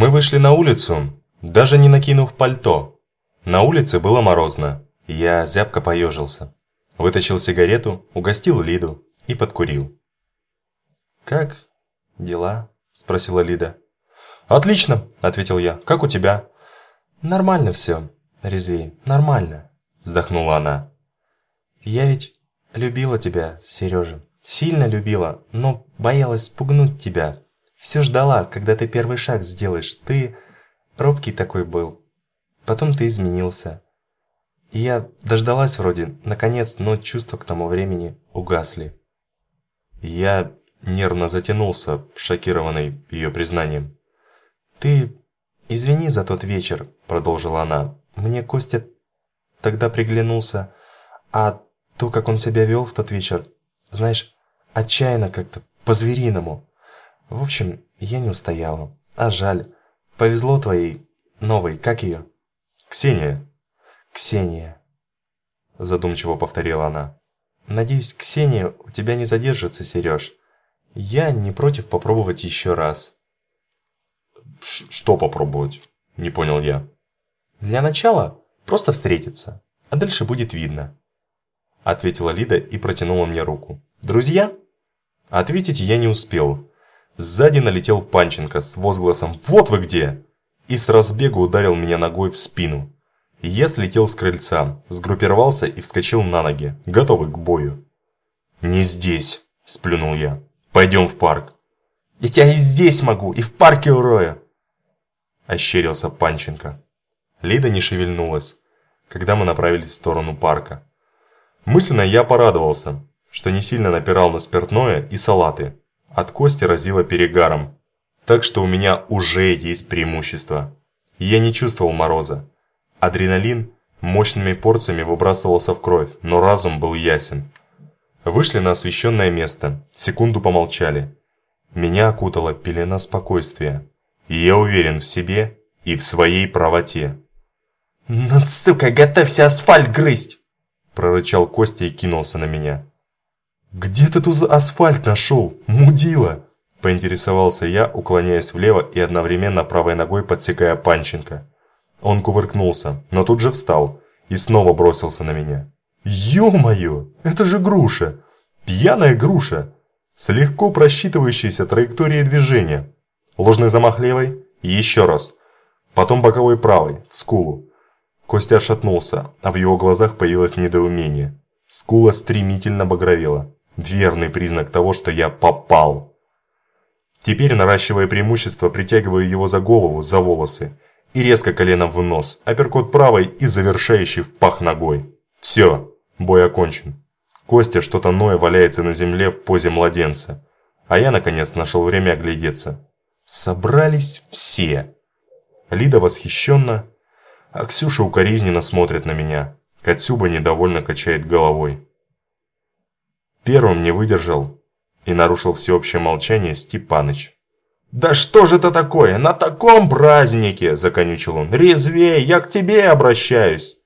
Мы вышли на улицу, даже не накинув пальто. На улице было морозно, я зябко поежился. Вытащил сигарету, угостил Лиду и подкурил. «Как дела?» – спросила Лида. «Отлично!» – ответил я. «Как у тебя?» «Нормально все, Резвей, нормально!» – вздохнула она. «Я ведь любила тебя, Сережа. Сильно любила, но боялась спугнуть тебя. Все ждала, когда ты первый шаг сделаешь. Ты робкий такой был. Потом ты изменился. И я дождалась вроде, наконец, но чувства к тому времени угасли. Я нервно затянулся, шокированный ее признанием. «Ты извини за тот вечер», – продолжила она. «Мне Костя тогда приглянулся, а то, как он себя вел в тот вечер, знаешь, отчаянно как-то, по-звериному. В общем, я не устояла. А жаль. Повезло твоей новой, как ее? Ксения. Ксения. Задумчиво повторила она. Надеюсь, Ксения у тебя не задержится, Сереж. Я не против попробовать еще раз. Ш что попробовать? Не понял я. Для начала просто встретиться, а дальше будет видно. Ответила Лида и протянула мне руку. Друзья? Ответить я не успел. Сзади налетел Панченко с возгласом «Вот вы где!» и с разбегу ударил меня ногой в спину. Я слетел с крыльца, сгруппировался и вскочил на ноги, готовый к бою. «Не здесь!» – сплюнул я. «Пойдем в парк!» «Я тебя и здесь могу, и в парке урою!» Ощерился Панченко. Лида не шевельнулась, когда мы направились в сторону парка. Мысленно я порадовался, что не сильно напирал на спиртное и салаты, от кости разило перегаром. Так что у меня уже есть преимущество. Я не чувствовал мороза. Адреналин мощными порциями выбрасывался в кровь, но разум был ясен. Вышли на освещенное место, секунду помолчали. Меня окутала пелена спокойствия. И я уверен в себе и в своей правоте. «Ну, сука, готовься асфальт грызть!» Прорычал Костя и кинулся на меня. «Где ты тут асфальт нашел, мудила?» Поинтересовался я, уклоняясь влево и одновременно правой ногой подсекая Панченко. Он кувыркнулся, но тут же встал и снова бросился на меня. «Ё-моё, это же груша! Пьяная груша! С легко просчитывающейся траекторией движения. Ложный замах левой и еще раз. Потом боковой правой, в скулу. Костя отшатнулся, а в его глазах появилось недоумение. Скула стремительно багровела. Верный признак того, что я попал. Теперь, наращивая преимущество, притягиваю его за голову, за волосы. И резко коленом в нос, апперкот правой и завершающий в пах ногой. Все, бой окончен. Костя что-то ноя валяется на земле в позе младенца. А я, наконец, нашел время оглядеться. Собрались все. Лида восхищенно, а Ксюша укоризненно смотрит на меня. Катюба недовольно качает головой. Первым не выдержал и нарушил всеобщее молчание Степаныч. «Да что же это такое? На таком празднике!» – законючил он. «Резвей, я к тебе обращаюсь!»